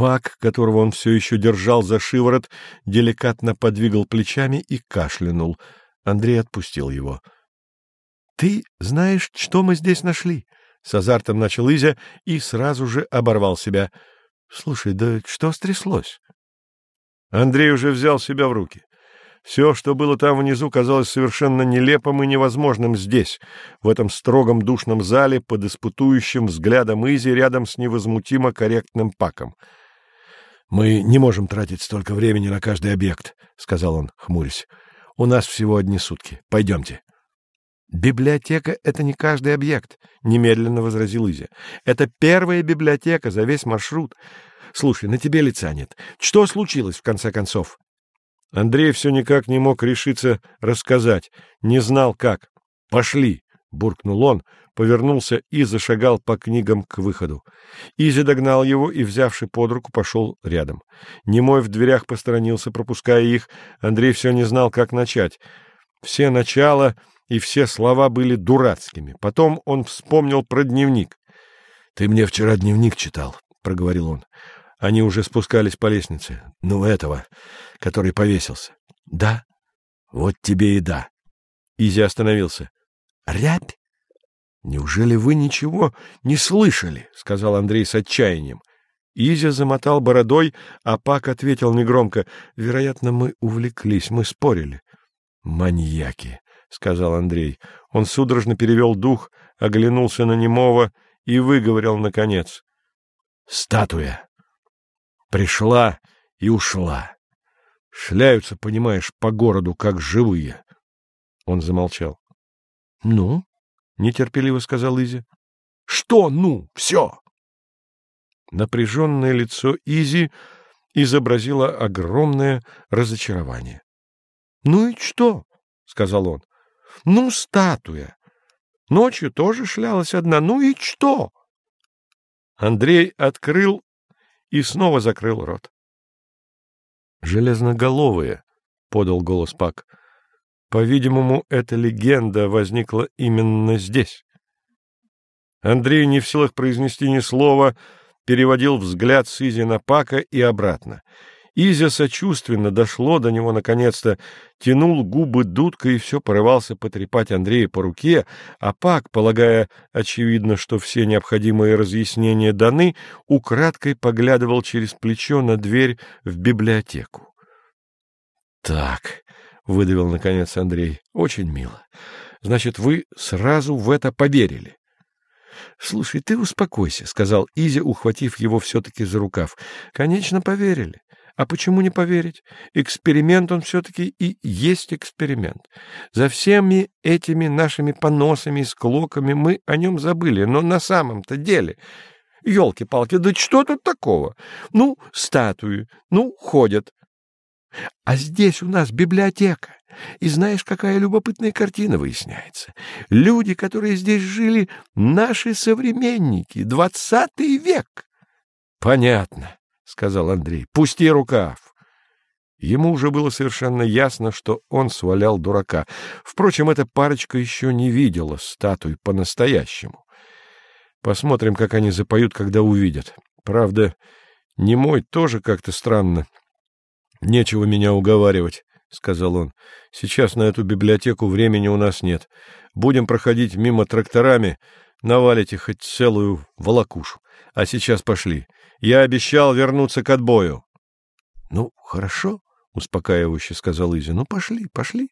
Пак, которого он все еще держал за шиворот, деликатно подвигал плечами и кашлянул. Андрей отпустил его. — Ты знаешь, что мы здесь нашли? — с азартом начал Изя и сразу же оборвал себя. — Слушай, да что стряслось? Андрей уже взял себя в руки. Все, что было там внизу, казалось совершенно нелепым и невозможным здесь, в этом строгом душном зале, под испытующим взглядом Изи рядом с невозмутимо корректным паком. — Мы не можем тратить столько времени на каждый объект, — сказал он, хмурясь. — У нас всего одни сутки. Пойдемте. — Библиотека — это не каждый объект, — немедленно возразил Изи. — Это первая библиотека за весь маршрут. Слушай, на тебе лица нет. Что случилось, в конце концов? Андрей все никак не мог решиться рассказать, не знал как. «Пошли!» — буркнул он, повернулся и зашагал по книгам к выходу. Изи догнал его и, взявши под руку, пошел рядом. Немой в дверях посторонился, пропуская их. Андрей все не знал, как начать. Все начала и все слова были дурацкими. Потом он вспомнил про дневник. — Ты мне вчера дневник читал, — проговорил он. Они уже спускались по лестнице. Ну, этого, который повесился. — Да. — Вот тебе и да. Изи остановился. — Рябь? — Неужели вы ничего не слышали? — сказал Андрей с отчаянием. Изя замотал бородой, а Пак ответил негромко. — Вероятно, мы увлеклись, мы спорили. — Маньяки, — сказал Андрей. Он судорожно перевел дух, оглянулся на немого и выговорил наконец. — Статуя! Пришла и ушла. Шляются, понимаешь, по городу, как живые. Он замолчал. — Ну? — нетерпеливо сказал Изи. — Что «ну»? Все! Напряженное лицо Изи изобразило огромное разочарование. — Ну и что? — сказал он. — Ну, статуя. Ночью тоже шлялась одна. Ну и что? Андрей открыл и снова закрыл рот. «Железноголовые», — подал голос Пак. «По-видимому, эта легенда возникла именно здесь». Андрей, не в силах произнести ни слова, переводил взгляд с Изи на Пака и обратно — Изя сочувственно дошло до него наконец-то, тянул губы дудкой и все порывался потрепать Андрея по руке, а Пак, полагая, очевидно, что все необходимые разъяснения даны, украдкой поглядывал через плечо на дверь в библиотеку. — Так, — выдавил наконец Андрей, — очень мило. Значит, вы сразу в это поверили. — Слушай, ты успокойся, — сказал Изя, ухватив его все-таки за рукав. — Конечно, поверили. А почему не поверить? Эксперимент он все-таки и есть эксперимент. За всеми этими нашими поносами и склоками мы о нем забыли, но на самом-то деле... Ёлки-палки, да что тут такого? Ну, статуи, ну, ходят. А здесь у нас библиотека. И знаешь, какая любопытная картина выясняется? Люди, которые здесь жили, наши современники, двадцатый век. Понятно. — сказал Андрей. — Пусти рукав. Ему уже было совершенно ясно, что он свалял дурака. Впрочем, эта парочка еще не видела статуй по-настоящему. Посмотрим, как они запоют, когда увидят. Правда, не мой тоже как-то странно. Нечего меня уговаривать, — сказал он. — Сейчас на эту библиотеку времени у нас нет. Будем проходить мимо тракторами, навалите хоть целую волокушу. А сейчас пошли. Я обещал вернуться к отбою. — Ну, хорошо, — успокаивающе сказал Изя. — Ну, пошли, пошли.